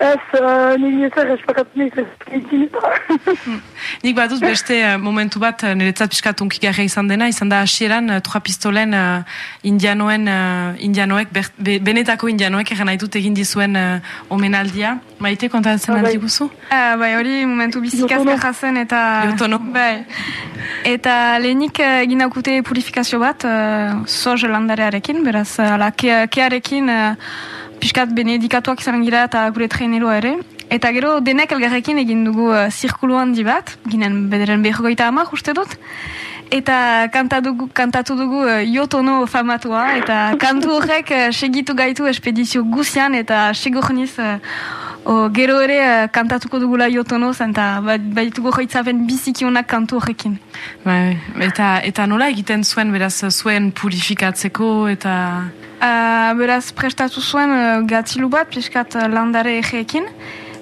Ez, uh, niri ezer espakatu nahi zezkitzin eta. Nik baduz beste eh, momentu bat niretzat pixkat unkigarria izan dena, izan da hasieran uh, trois pistolen uh, indianoen, uh, indianoek, ber- be, benetako indianoek egan nahi dut egin dizuen uh, omenaldia. Maite kontatzen Ah, bai. aldi guzu? Ah, bai, hori momentu bizikaz Jotono. jazen eta... Jotono. Bai. Eta lehenik eh, egin daukute purifikazio bat, uh, soz landarearekin, beraz, eh, ala, ke, kearekin uh, piskat benedikatuak izan gira eta gure traineroa ere. Eta gero denek elgarrekin egin dugu uh, zirkulu handi bat, ginen bederen berrogeita ama, uste dut. Eta kanta dugu, kantatu dugu uh, jotono famatua, eta kantu horrek uh, segitu gaitu espedizio guzian, eta segurniz uh, o, gero ere uh, kantatuko dugula jotono, eta ba- baitugu joitzapen bizikionak kantu horrekin. Bai, eta, eta nola egiten zuen, beraz, zuen purifikatzeko, eta... Uh, beraz prestatu zuen uh, gatzilu bat, piskat uh, landare egeekin,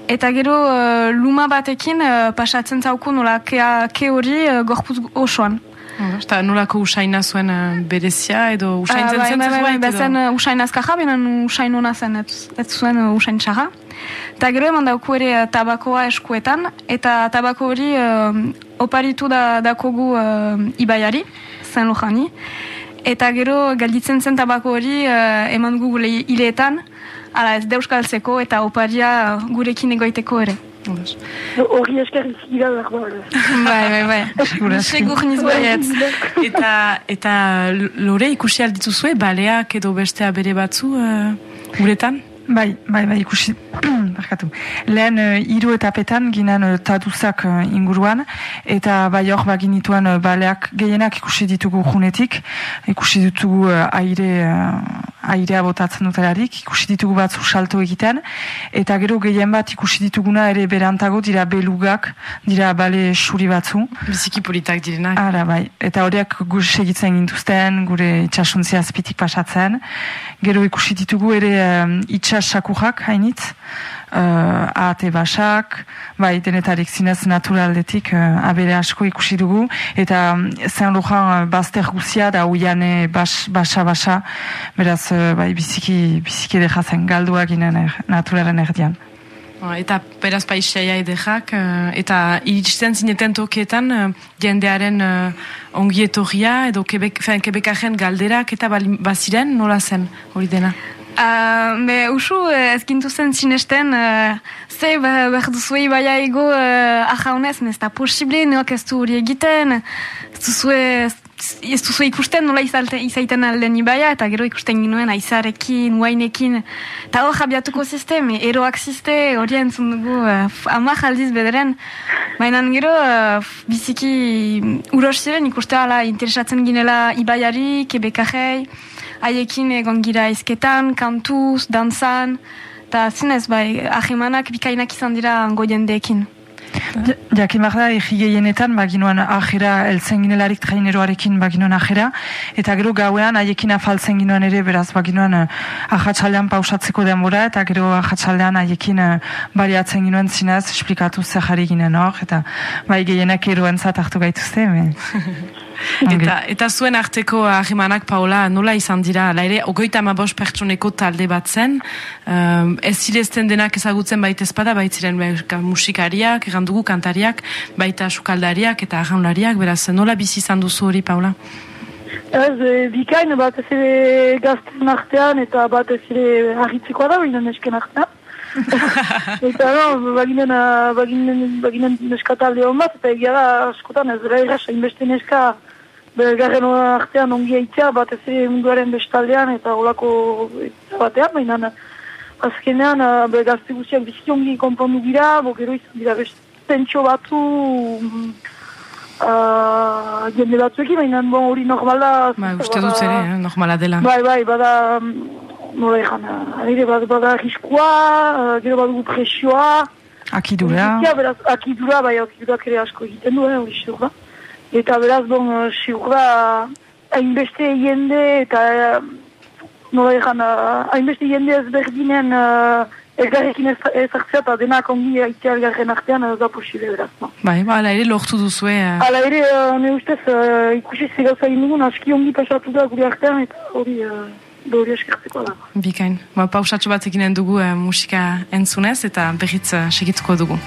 eta gero uh, luma batekin uh, pasatzen zauku nola ke hori uh, gorputz osoan. Eta nolako usaina zuen uh, berezia, edo usaintzen Ah, bai, zen bai, bai, bai, zerbait, bezen uh, usain azkarra, benen usain ona zen, ez, zuen usain txarra. Eta gero eman dauku ere tabakoa eskuetan, eta tabako hori uh, oparitu da dakogu uh, ibaiari, zen lojani. Eta gero galditzen zen tabako hori uh, eman gu gule hileetan, ala ez deuskaltzeko eta oparia gurekin egoiteko ere. Hori esker izkira behar behar. bai, bai, bai. Segurazki. Segur niz baietz. eta, eta lore ikusi aldituzue, baleak edo bestea bere batzu uh, guretan? Bai, bai, bai, ikusi, barkatu. Lehen uh, hiru etapetan ginen uh, taduzak uh, inguruan, eta bai hor baginituen uh, baleak gehienak ikusi ditugu junetik, ikusi ditugu aire, airea botatzen dutelarik, ikusi ditugu batzu salto egiten, eta gero gehien bat ikusi dituguna ere berantago dira belugak, dira bale suri batzu. Biziki politak direnak. Ara, bai. Eta horiek gure segitzen gintuzten, gure itxasuntzia azpitik pasatzen. Gero ikusi ditugu ere um, itxas sakurrak hainitz, uh, ahate basak, bai, denetarik zinez naturaldetik uh, abere asko ikusi dugu, eta zen lujan uh, bazter guzia da uiane bas, basa basa, beraz, uh, bai, biziki, biziki dejazen galdua ginen er, naturalen erdian. Ah, Eta beraz paisaia edekak, eh, eta iristen zineten tokietan eh, jendearen uh, ongi etorria, edo Quebec, fean, Quebecaren galderak eta baziren nola zen hori dena. Uh, be, usu, ezkintu zen sinesten, uh, ze be- behar duzue ibaia ego uh, ahaunez, ez da posible, neok ez du hori egiten, ez duzue, ez duzue ikusten nola izalte, izaiten alden ibaia, eta gero ikusten ginuen aizarekin, wainekin, eta hor jabiatuko sistem, eroak ziste, hori entzun dugu, uh, amak aldiz bederen, baina gero uh, biziki uros ziren ala interesatzen ginela ibaiari, kebekajei, haiekin egon gira izketan, kantuz, dantzan, eta zinez, bai, ahimanak bikainak izan dira ango jendeekin. Ja- Jakin behar da, egi gehienetan, baginoan ajera, eltzen ginelarik traineroarekin baginoan ajera, eta gero gauean haiekin afaltzen ginoan ere, beraz baginoan uh, ahatsaldean pausatzeko denbora, eta gero ahatsaldean haiekin uh, baliatzen ginoen zinez, esplikatu zer jarri ginen hor, eta bai gehienak eroentzat hartu gaituzte. Eta, eta zuen arteko ahimanak, Paula, nola izan dira, ala ere, ogoita amabos pertsoneko talde bat zen, um, ez zirezten denak ezagutzen baita espada, baitziren bai, musikariak, errandugu kantariak, baita sukaldariak eta arraunlariak, beraz, nola bizi izan duzu hori, Paula? Ez, e, bikain bat ez ere gazten artean eta bat ez ere harritzekoa da, baina nesken artean. eta no, baginen, ah, baginen, baginen neskatalde hon bat, eta egia da askotan ez dira erraz, hainbeste neska belgarren artean ongi eitzea, bat ez munduaren bestaldean eta olako batean, baina azkenean ah, be, gazte guztiak biziki ongi konpondu gira, bo gero izan dira beste pentso batzu mm, ah, jende batzuekin, baina bon, hori normala... Ba, uste dut ere, eh, normala dela. Bai, bai, bada, mm, nola egan, aire, bada, bada riskua, uh, gero badugu presioa. Akidura. Akidura, bai, akidurak ere asko egiten du, eh, hori da. Eta beraz, bon, uh, sigur da, hainbeste jende, eta, uh, nola egan, uh, hainbeste jende ezberdinen, uh, elgarrekin ez- ezartzea, eta denak ongi aitea elgarren artean, da posible, beraz, no. Bai, ba, ala ere lortu duzue, eh, Hala ere, uh, ne ustez, uh, ikusi zegauza egin dugun, aski ongi pasatu da gure artean, eta hori, uh, hori eskertzeko da. bikain. Ba, pausatxo bat eginen dugu eh, musika entzunez, eta berriz eh, segituko dugu.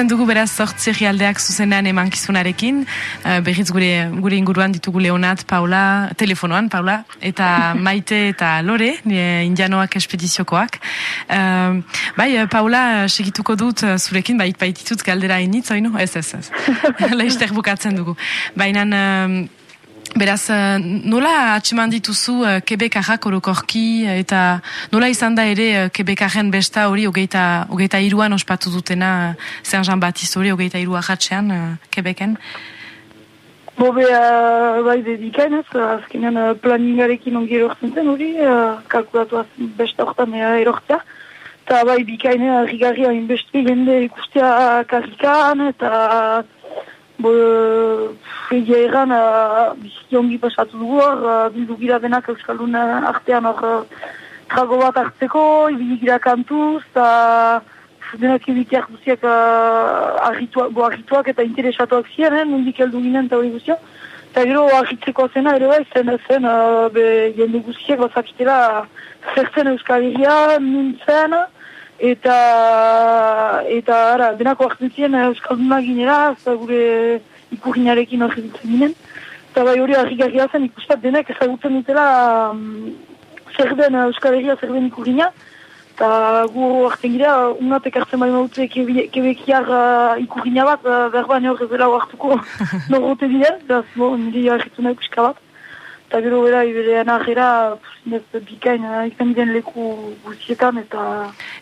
Segitzen dugu beraz sortzi aldeak zuzenean emankizunarekin, uh, berriz gure, gure inguruan ditugu Leonat, Paula, telefonoan, Paula, eta Maite eta Lore, nire indianoak espediziokoak. Uh, bai, eh, Paula, segituko dut eh, zurekin, bai, baititut galdera initz, oinu? Ez, ez, ez. Laizter bukatzen dugu. Baina, um, Beraz, eh, nola atseman dituzu uh, Quebecarrak orokorki eta nola izan da ere uh, Quebecarren besta hori ogeita, ogeita iruan ospatu dutena Saint Jean Baptiste hori ogeita irua jatxean uh, Quebecen? Bobe, uh, bai, dedikain ez, azkenean uh, planingarekin ongi erortzen zen hori, uh, kalkulatu besta horretan uh, erortzea. Eta bai, bikain, uh, rigarri hain beste jende ikustea karrikan, eta bo, egia erran, uh, biziki ongi pasatu dugu hor, uh, bildu gira denak Euskaldun artean hor uh, trago bat hartzeko, ibili gira kantuz, eta denak ebikiak guziak uh, arrituak, bo, arrituak eta interesatuak ziren, eh, nondik heldu ginen eta hori guzio. Eta gero arritzeko zena ere bai, zen zen, uh, be, jende guztiak bazakitela zertzen Euskal Herria, nintzen, eta eta ara, denako hartzen ziren Euskalduna ginera, eta gure ikurinarekin hori ditzen ginen. Eta bai hori harri zen ikustat denek ezagutzen dutela um, zer den Euskal Herria, zer den ikurina. Eta gu hartzen gira, unatek hartzen bai maute kebekiar uh, ikurina bat, uh, berba nio horrezela hartuko norrote diren, beraz, bo, nire harritu nahi bat. Eta gero bera, iberean ahera, bikain, ikan den leku guztietan, eta...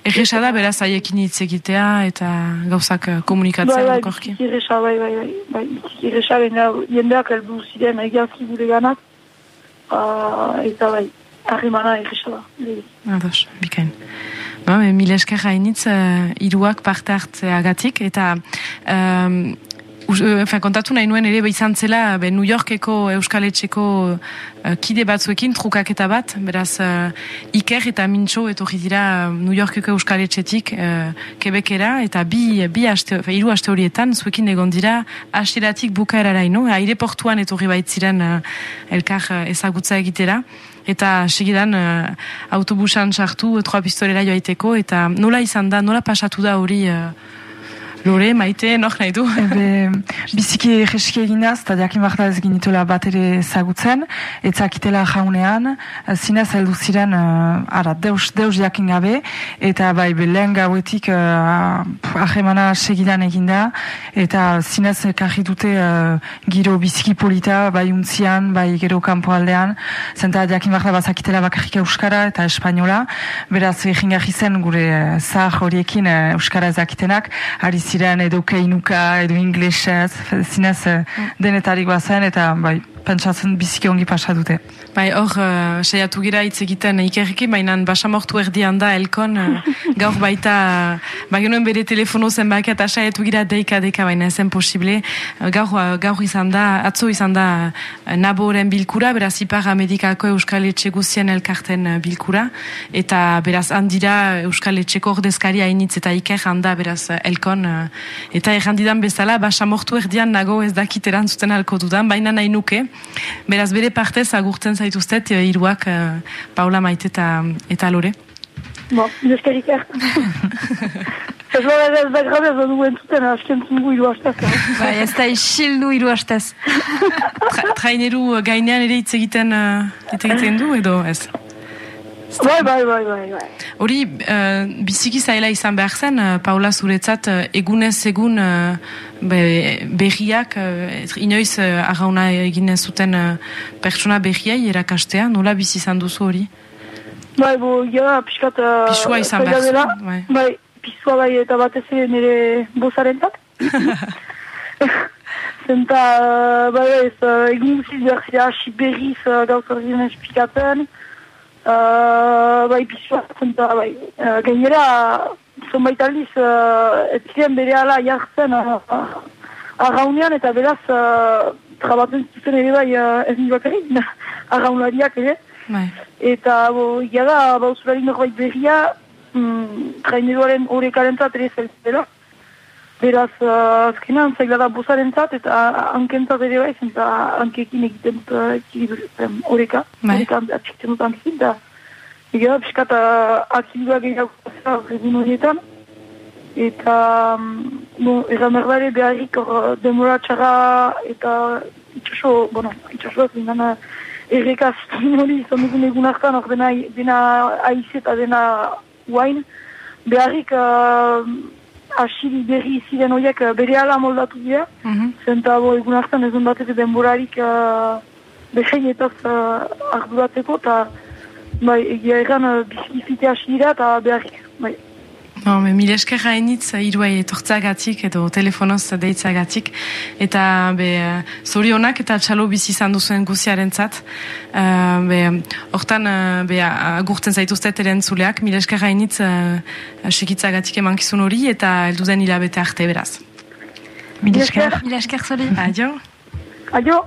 Erresa da, beraz, haiekin hitz egitea, eta gauzak komunikatzea bai, bai, erresa, bai, bai, bai, bai, erresa, jendeak heldu ziren egiazki gure ganak, uh, eta bai, harremana erresa da. Ados, bikain. Ba, mil esker hainitz, uh, iruak parte hartzeagatik, eta... Um, Enfin, kontatu nahi nuen ere izan zela be, New Yorkeko Euskaletxeko uh, kide batzuekin trukaketa bat, beraz uh, Iker eta Mintxo etorri dira New Yorkeko Euskaletxetik uh, Quebecera. Eta bi, bi aste, fe, iru aste horietan zuekin egon dira hasteratik bukaerara ino, etorri baitziren uh, elkar uh, ezagutza egitera. Eta segidan uh, autobusan sartu troa pistolera joaiteko. Eta nola izan da, nola pasatu da hori uh, Lore, maite, nok nahi du? Ebe, biziki egeski eginaz, eta diakin behar da ez ginituela bat ere zagutzen, etzakitela jaunean, zinez heldu ziren, uh, ara, deus, deus diakin gabe, eta bai, lehen gauetik uh, ahemana segidan eginda, eta zinez karri dute uh, giro biziki polita, bai untzian, bai gero kanpo aldean, zenta diakin behar da bazakitela bakarrik euskara eta espainola, beraz egin zen gure zahar horiekin uh, euskara ezakitenak, ari ziren edo keinuka, edo inglesez, zinez denetarik bazen, eta bai, pentsatzen biziki ongi pasa dute. Bai, hor, uh, saiatu gira hitz egiten ikerrekin, baina basamortu erdian da elkon, uh, gaur baita, uh, ba genuen bere telefono zen baka eta saiatu gira deika deka, baina ezen posible. Uh, gaur, uh, gaur izan da, atzo izan da uh, naboren bilkura, beraz ipar Amerikako Euskal Etxeguzien elkarten uh, bilkura, eta beraz handira Euskal Etxeko ordezkaria initz eta iker handa beraz elkon, uh, eta errandidan bezala, basamortu erdian nago ez dakiteran zuten alko dudan, baina nahi nuke, beraz bere partez agurtzen zaituztet uh, iruak uh, Paula Maite eta, eta Lore. Bo, neskerik er. Ez da ez da grabe, ez da duen zuten, asken zungu iru hastez. Bai, ez da isildu iru hastez. Tra, traineru gainean ere hitz egiten, uh, hitz egiten du edo ez? Bai, bai, bai, bai, bai. Hori, uh, biziki zaila izan behar zen, uh, Paula zuretzat, uh, egunez egun uh, be, berriak, uh, inoiz uh, arrauna egin zuten uh, pertsona berriai erakastea, nola bizi izan duzu hori? Bai, bo, ja, piskat... Uh, Pisua izan behar zen, bai. Bai, pisua bai, eta batez ere nire bozarentzat. Zenta, bai, ez, egin guziz behar zira, berriz uh, gauz horren esplikatzen. Uh, bai, pisua, zenta, bai, uh, gainera, zonbait aldiz, uh, ez ziren bere ala jartzen uh, arraunean, eta beraz, uh, trabatzen zuten ere bai, uh, ez nire arraunlariak ere. Bai. Eta, bo, ia da, bauzulari norbait berria, mm, traineroaren horrekarentzat ere zeltzela. Beraz, uh, azkenean, zaila da bozaren eta hankentzat ere bai, zenta hankekin egiten dut uh, ekilibruten horreka. Bai. Horreka atxikten dut hankekin, da, egia da, piskat, uh, akilua gehiago zera egun horietan. Eta, um, bon, erran berbare beharrik hor demora txarra eta itxaso, bueno, itxaso zindan errekaz hori izan dugun egun hartan hor dena, dena aiz eta dena guain, beharrik uh, asiri berri ziren horiek uh, bere ala moldatu dira, Mhm. zenta bo egun hartan egun bat ez denborarik uh, behainetaz uh, arduratzeko, eta bai, egia erran uh, bizkifite hasi dira eta beharrik, bai. No, me mil esker hainitz iruai etortzagatik edo telefonoz deitzagatik eta be zorionak eta txalo bizi izan duzuen guziaren zat uh, be hortan uh, be agurtzen zaituztet erentzuleak mil esker hainitz uh, sekitzagatik emankizun hori eta helduzen hilabete arte beraz Mil esker. Mila esker zori. Adio Adio!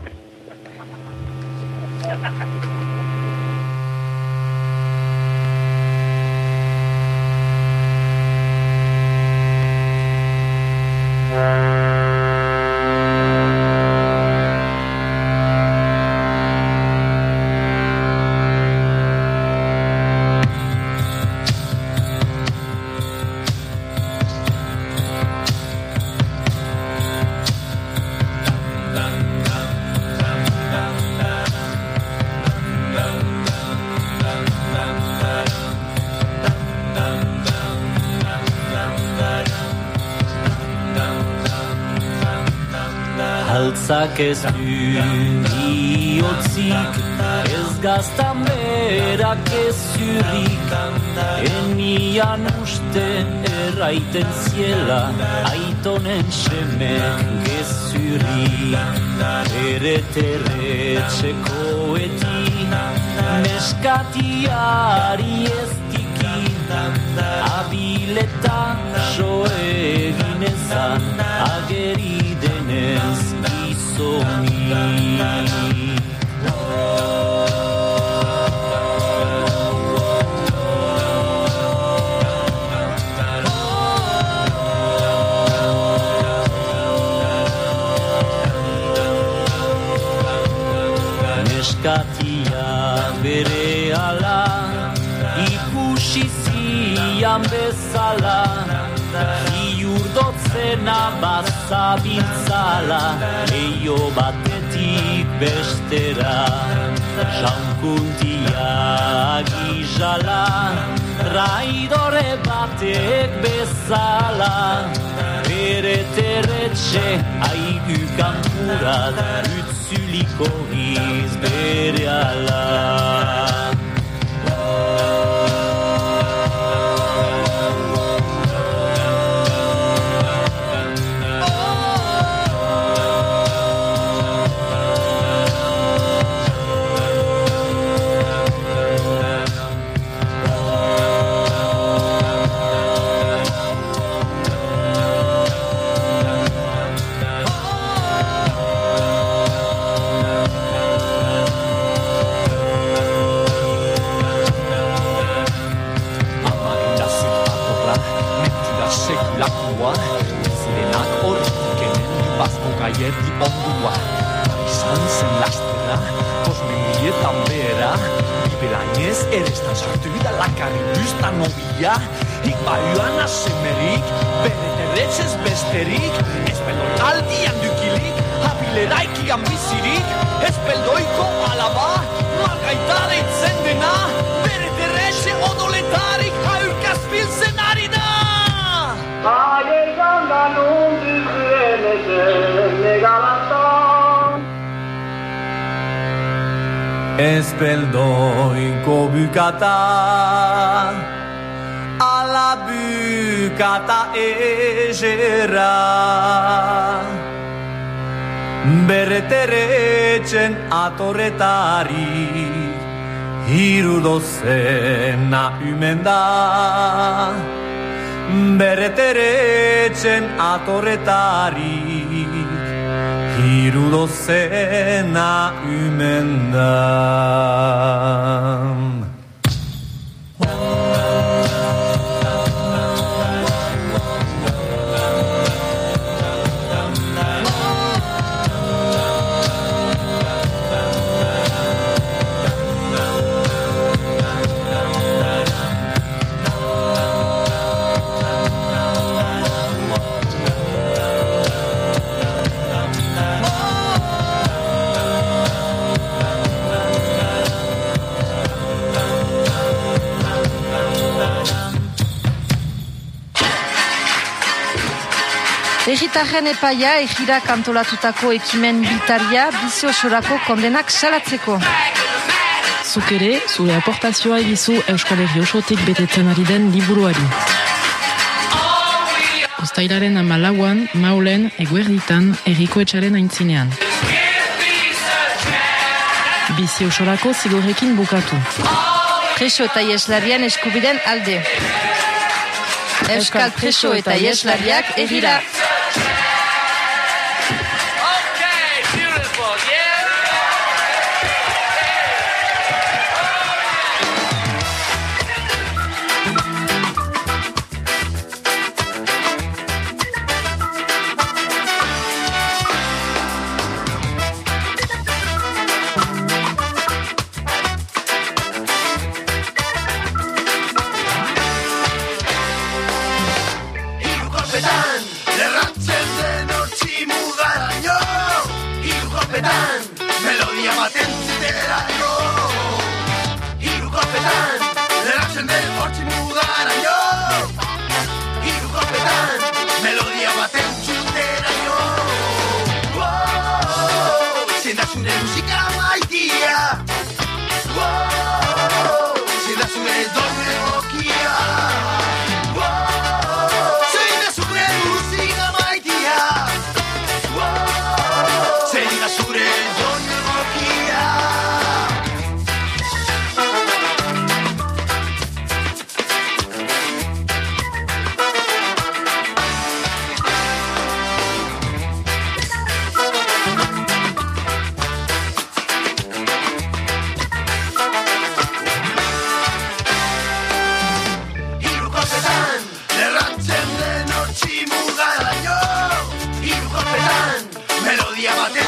Ez du iotzik Ez gaztan berak ez zurrik Enian uste erraiten ziela Aitonen semek gezurrik Ere terretxekoeti Neskatiari ez tiki Abileta so egin ezan Ageri denez Neskatia bere ala ikusi zian bezala Iurdotzena bazabiltzala Leio batetik bestera. Jaunkuntia gizala Raidore batek bezala. Bere terretxe aigu kankurat Utzuliko giz bere ala ondua Izan zen lasterra, posmendietan behera. Bibelainez erestan sartu da lakarri duzta nobia Ik baiuan asemerik, bere terretzez besterik. Espeldo aldian dukilik, abileraikian bizirik. Espeldoiko alaba, margaitara itzen dena. Bere terretxe odoletarik haurkaz biltzen ari da Espeldoiko bukata Ala bukata ezera Berreteretzen atorretari Hiru dozena ümen da Berreteretzen atorretari Hiru dozena ümen da Egitarren epaia egira kantolatutako ekimen bitaria biziosorako kondenak salatzeko. Zuk ere, zure aportazioa egizu Euskal Herri osotik betetzen ari den liburuari. Uztailaren amalauan, maulen, eguerditan, erriko etxaren aintzinean. Bizi osorako zigorrekin bukatu. Preso eta ieslarian eskubiden alde. Euskal preso eta ieslariak egira. diamante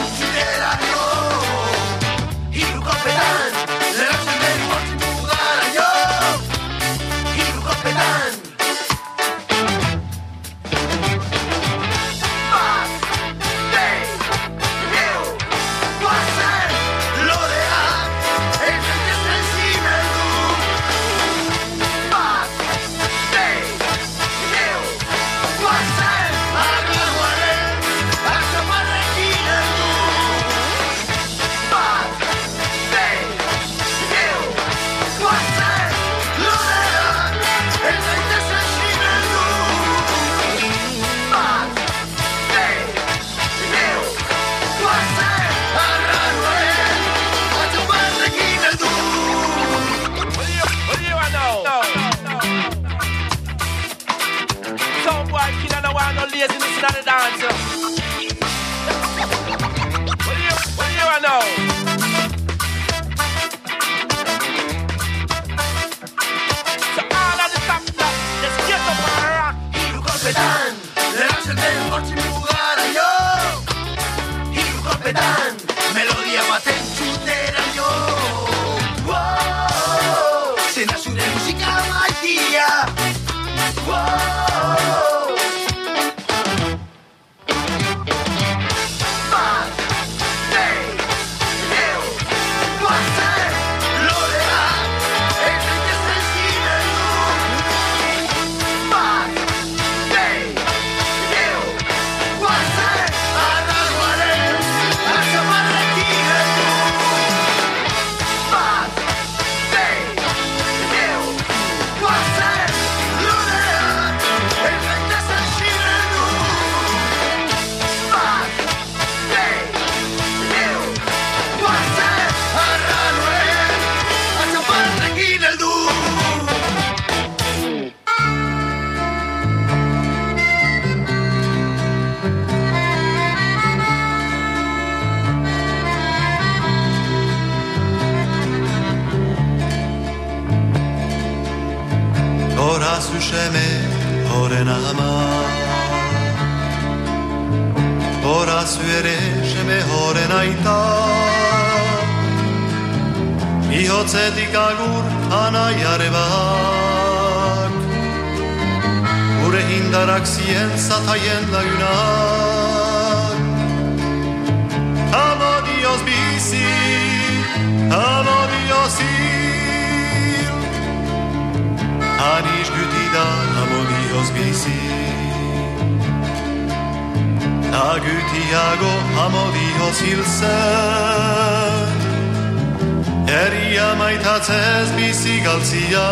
batzez bizigaltzia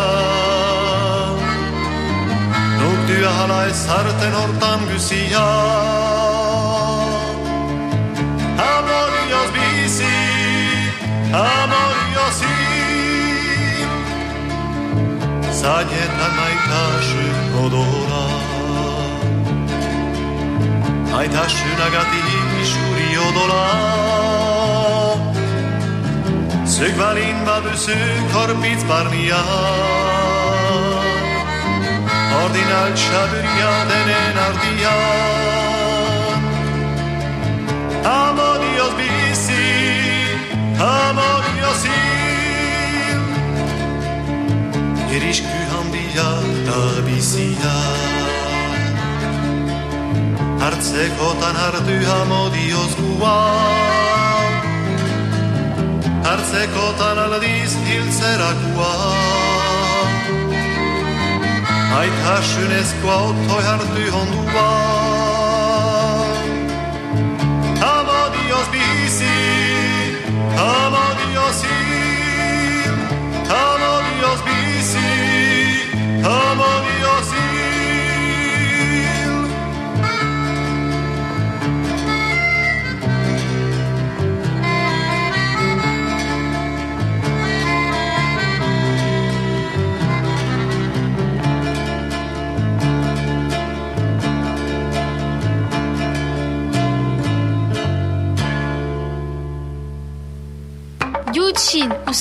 Nuk dyja hala ezarten hortan guzia Amorioz bizi, amorioz hil Zainetan maitasuk odora. Maitasuna gatik isuri odola Sygvalin babüsü korpit barnia Ordinal çabürya denen ardia Amodios bisi, amodios il Giriş gühandia da bisia Hartzeko tan hartu amodios guan Hartzekotan aldiz hiltzerakua Aitasunezkoa otoi hartu hondua. Amodioz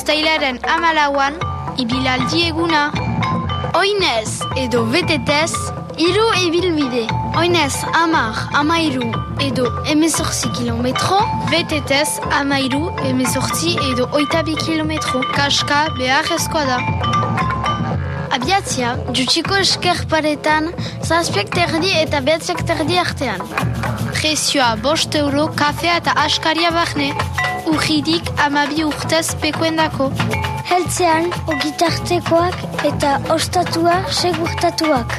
ustailaren amalauan, ibilaldi eguna. Oinez edo betetez, hiru ibilbide. Oinez amar, amairu edo emezortzi kilometro, betetez amairu, emezortzi edo oitabi kilometro. Kaska beharrezkoa da. Abiatzia, jutsiko eskerparetan, zazpiak terdi eta behatziak terdi artean. Prezioa bost euro kafea eta askaria barne. Urridik amabi urtez pekoendako. Heltzean, ogitartekoak eta ostatua segurtatuak.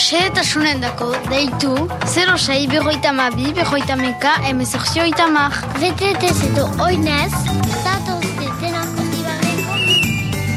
Xehetasunen dako, deitu, 06 berroita amabi, berroita meka, emezortzio itamar. Betetez edo oinez,